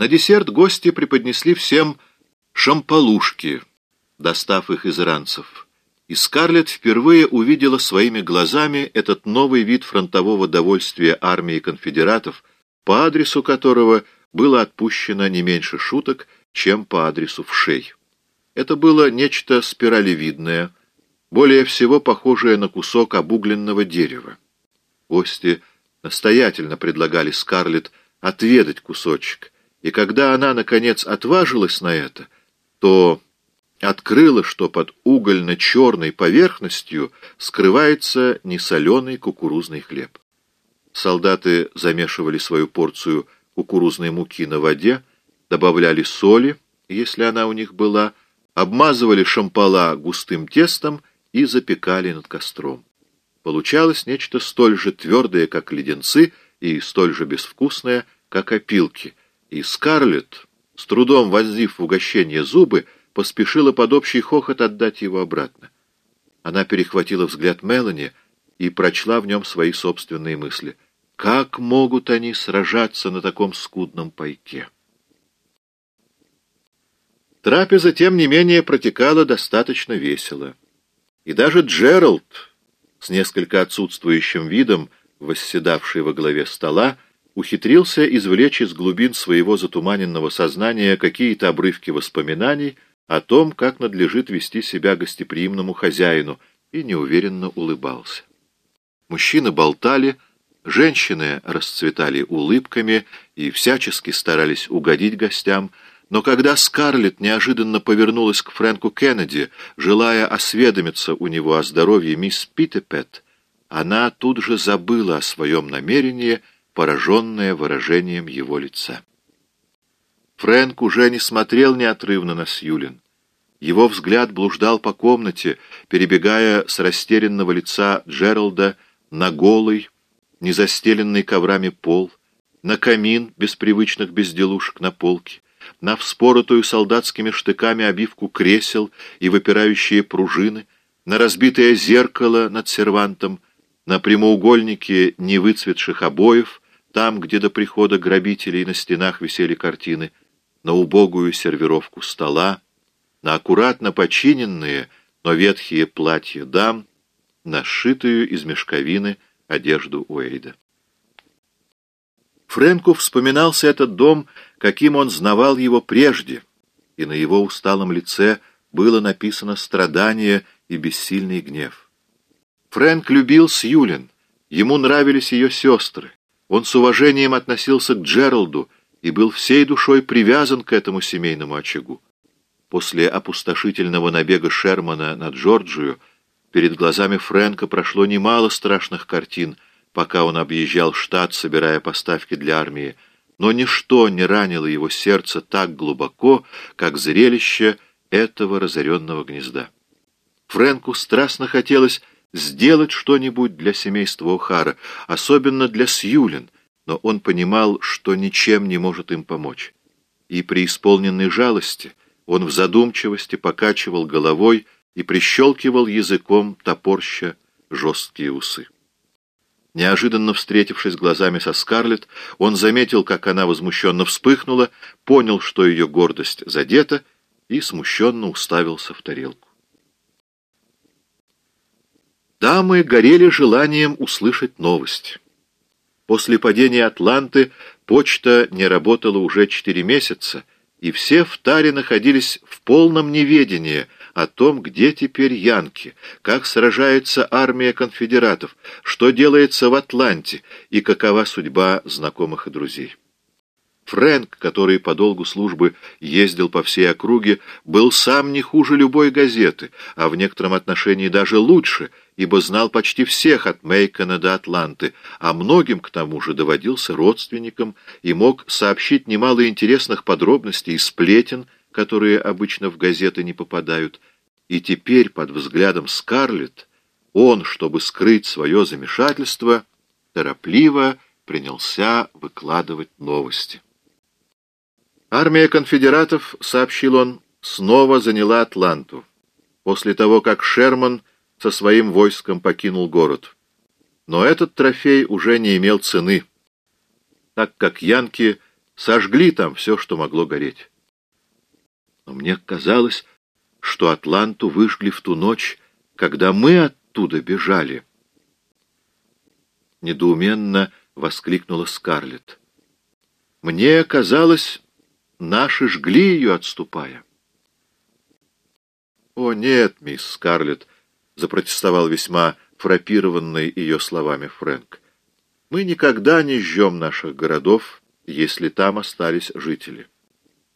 На десерт гости преподнесли всем шампалушки, достав их из ранцев. И Скарлетт впервые увидела своими глазами этот новый вид фронтового довольствия армии конфедератов, по адресу которого было отпущено не меньше шуток, чем по адресу вшей. Это было нечто спиралевидное, более всего похожее на кусок обугленного дерева. Гости настоятельно предлагали Скарлетт отведать кусочек, и когда она, наконец, отважилась на это, то открыла, что под угольно-черной поверхностью скрывается несоленый кукурузный хлеб. Солдаты замешивали свою порцию кукурузной муки на воде, добавляли соли, если она у них была, обмазывали шампала густым тестом и запекали над костром. Получалось нечто столь же твердое, как леденцы, и столь же безвкусное, как опилки. И Скарлетт, с трудом вонзив в угощение зубы, поспешила под общий хохот отдать его обратно. Она перехватила взгляд Мелани и прочла в нем свои собственные мысли. Как могут они сражаться на таком скудном пайке? Трапеза, тем не менее, протекала достаточно весело. И даже Джеральд, с несколько отсутствующим видом, восседавший во главе стола, ухитрился извлечь из глубин своего затуманенного сознания какие-то обрывки воспоминаний о том, как надлежит вести себя гостеприимному хозяину, и неуверенно улыбался. Мужчины болтали, женщины расцветали улыбками и всячески старались угодить гостям, но когда Скарлетт неожиданно повернулась к Фрэнку Кеннеди, желая осведомиться у него о здоровье мисс Питтепет, она тут же забыла о своем намерении, пораженная выражением его лица. Фрэнк уже не смотрел неотрывно на Сьюлин. Его взгляд блуждал по комнате, перебегая с растерянного лица Джералда на голый, незастеленный коврами пол, на камин без привычных безделушек на полке, на вспоротую солдатскими штыками обивку кресел и выпирающие пружины, на разбитое зеркало над сервантом, на прямоугольнике невыцветших обоев, там, где до прихода грабителей на стенах висели картины, на убогую сервировку стола, на аккуратно починенные, но ветхие платья дам, на сшитую из мешковины одежду Уэйда. Фрэнку вспоминался этот дом, каким он знавал его прежде, и на его усталом лице было написано страдание и бессильный гнев. Фрэнк любил Сьюлин, ему нравились ее сестры, он с уважением относился к Джералду и был всей душой привязан к этому семейному очагу. После опустошительного набега Шермана на Джорджию перед глазами Фрэнка прошло немало страшных картин — пока он объезжал штат, собирая поставки для армии, но ничто не ранило его сердце так глубоко, как зрелище этого разоренного гнезда. Фрэнку страстно хотелось сделать что-нибудь для семейства О'Хара, особенно для Сьюлин, но он понимал, что ничем не может им помочь. И при исполненной жалости он в задумчивости покачивал головой и прищелкивал языком топорща жесткие усы. Неожиданно встретившись глазами со Скарлетт, он заметил, как она возмущенно вспыхнула, понял, что ее гордость задета, и смущенно уставился в тарелку. Дамы горели желанием услышать новость. После падения Атланты почта не работала уже четыре месяца, и все в таре находились в полном неведении — о том, где теперь Янки, как сражается армия конфедератов, что делается в Атланте и какова судьба знакомых и друзей. Фрэнк, который по долгу службы ездил по всей округе, был сам не хуже любой газеты, а в некотором отношении даже лучше, ибо знал почти всех от Мейкона до Атланты, а многим к тому же доводился родственникам и мог сообщить немало интересных подробностей и сплетен, которые обычно в газеты не попадают, и теперь под взглядом Скарлетт он, чтобы скрыть свое замешательство, торопливо принялся выкладывать новости. Армия конфедератов, сообщил он, снова заняла Атланту, после того, как Шерман со своим войском покинул город. Но этот трофей уже не имел цены, так как янки Сожгли там все, что могло гореть. Но мне казалось, что Атланту выжгли в ту ночь, когда мы оттуда бежали. Недоуменно воскликнула Скарлетт. Мне казалось, наши жгли ее, отступая. «О, нет, мисс Скарлетт», — запротестовал весьма фрапированный ее словами Фрэнк. «Мы никогда не жжем наших городов, если там остались жители.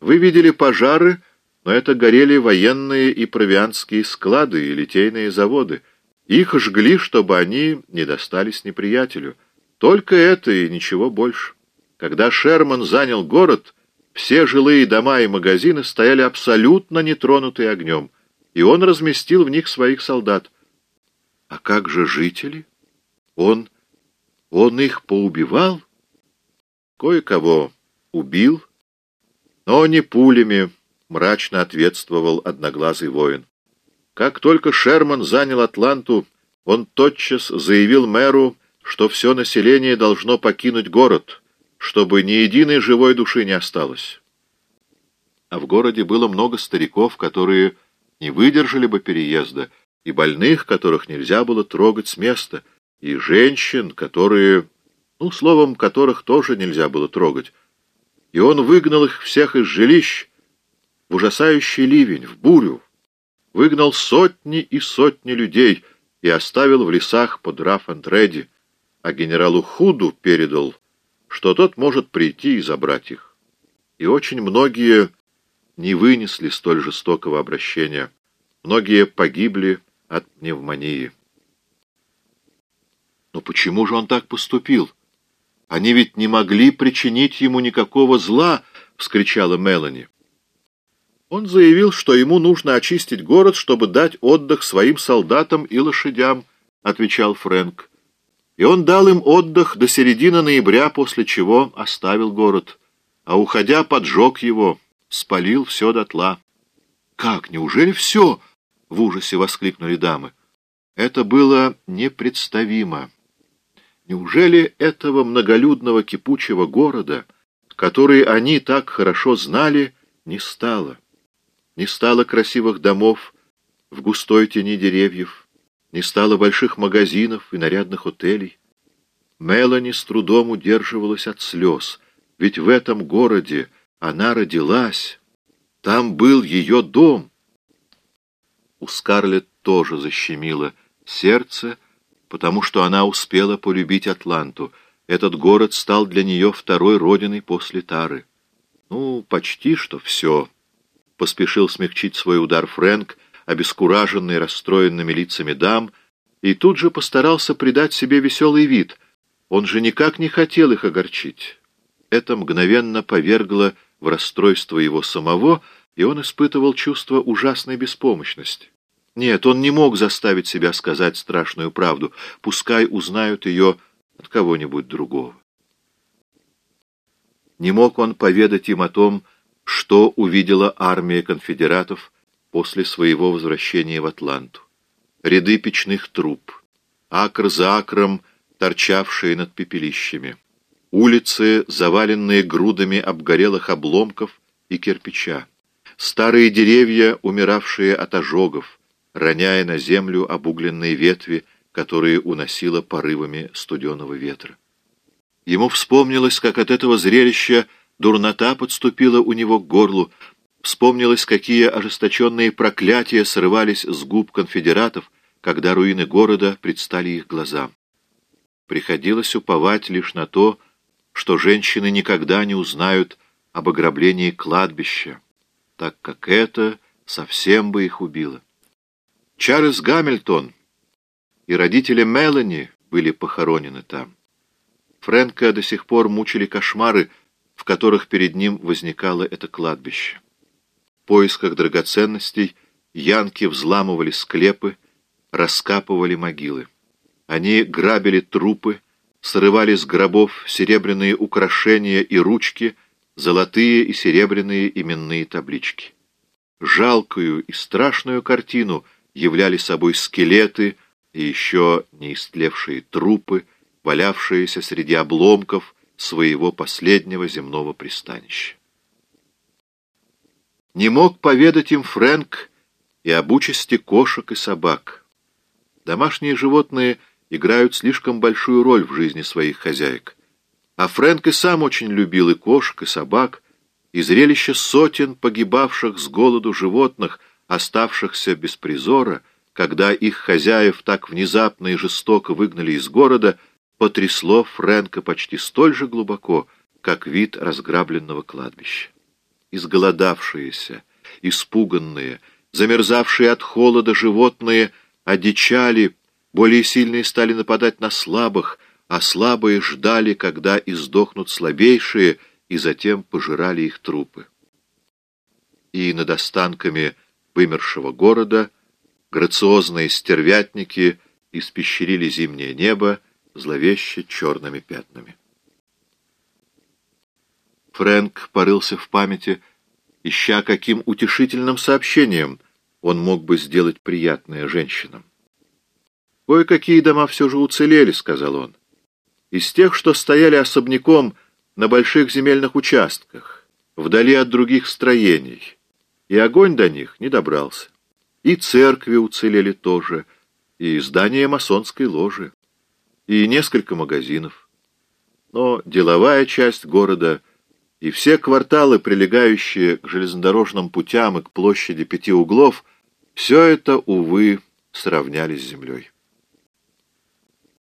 Вы видели пожары, но это горели военные и провианские склады и литейные заводы. Их жгли, чтобы они не достались неприятелю. Только это и ничего больше. Когда Шерман занял город, все жилые дома и магазины стояли абсолютно нетронутые огнем, и он разместил в них своих солдат. А как же жители? Он... он их поубивал? Кое-кого убил, но не пулями, мрачно ответствовал одноглазый воин. Как только Шерман занял Атланту, он тотчас заявил мэру, что все население должно покинуть город, чтобы ни единой живой души не осталось. А в городе было много стариков, которые не выдержали бы переезда, и больных, которых нельзя было трогать с места, и женщин, которые ну, словом, которых тоже нельзя было трогать. И он выгнал их всех из жилищ в ужасающий ливень, в бурю, выгнал сотни и сотни людей и оставил в лесах под Раф-Андреди, а генералу Худу передал, что тот может прийти и забрать их. И очень многие не вынесли столь жестокого обращения. Многие погибли от пневмонии. Но почему же он так поступил? Они ведь не могли причинить ему никакого зла, — вскричала Мелани. Он заявил, что ему нужно очистить город, чтобы дать отдых своим солдатам и лошадям, — отвечал Фрэнк. И он дал им отдых до середины ноября, после чего оставил город, а, уходя, поджег его, спалил все дотла. — Как, неужели все? — в ужасе воскликнули дамы. Это было непредставимо. Неужели этого многолюдного кипучего города, который они так хорошо знали, не стало? Не стало красивых домов в густой тени деревьев, не стало больших магазинов и нарядных отелей. Мелани с трудом удерживалась от слез, ведь в этом городе она родилась, там был ее дом. У Скарлетт тоже защемило сердце, потому что она успела полюбить Атланту. Этот город стал для нее второй родиной после Тары. Ну, почти что все. Поспешил смягчить свой удар Фрэнк, обескураженный расстроенными лицами дам, и тут же постарался придать себе веселый вид. Он же никак не хотел их огорчить. Это мгновенно повергло в расстройство его самого, и он испытывал чувство ужасной беспомощности. Нет, он не мог заставить себя сказать страшную правду. Пускай узнают ее от кого-нибудь другого. Не мог он поведать им о том, что увидела армия конфедератов после своего возвращения в Атланту. Ряды печных труб, акр за акром, торчавшие над пепелищами, улицы, заваленные грудами обгорелых обломков и кирпича, старые деревья, умиравшие от ожогов, роняя на землю обугленные ветви, которые уносило порывами студеного ветра. Ему вспомнилось, как от этого зрелища дурнота подступила у него к горлу, вспомнилось, какие ожесточенные проклятия срывались с губ конфедератов, когда руины города предстали их глазам. Приходилось уповать лишь на то, что женщины никогда не узнают об ограблении кладбища, так как это совсем бы их убило. Чарльз Гамильтон и родители Мелани были похоронены там. Фрэнка до сих пор мучили кошмары, в которых перед ним возникало это кладбище. Поисках драгоценностей янки взламывали склепы, раскапывали могилы. Они грабили трупы, срывали с гробов серебряные украшения и ручки, золотые и серебряные именные таблички. Жалкую и страшную картину — являли собой скелеты и еще не истлевшие трупы, валявшиеся среди обломков своего последнего земного пристанища. Не мог поведать им Фрэнк и об участи кошек и собак. Домашние животные играют слишком большую роль в жизни своих хозяек. А Фрэнк и сам очень любил и кошек, и собак, и зрелище сотен погибавших с голоду животных, оставшихся без призора, когда их хозяев так внезапно и жестоко выгнали из города, потрясло Фрэнка почти столь же глубоко, как вид разграбленного кладбища. Изголодавшиеся, испуганные, замерзавшие от холода животные одичали, более сильные стали нападать на слабых, а слабые ждали, когда издохнут слабейшие, и затем пожирали их трупы. И над останками вымершего города грациозные стервятники испещрили зимнее небо зловеще черными пятнами. Фрэнк порылся в памяти, ища каким утешительным сообщением он мог бы сделать приятное женщинам. «Кое-какие дома все же уцелели», — сказал он. «Из тех, что стояли особняком на больших земельных участках, вдали от других строений, и огонь до них не добрался. И церкви уцелели тоже, и здание масонской ложи, и несколько магазинов. Но деловая часть города и все кварталы, прилегающие к железнодорожным путям и к площади пяти углов, все это, увы, сравнялись с землей.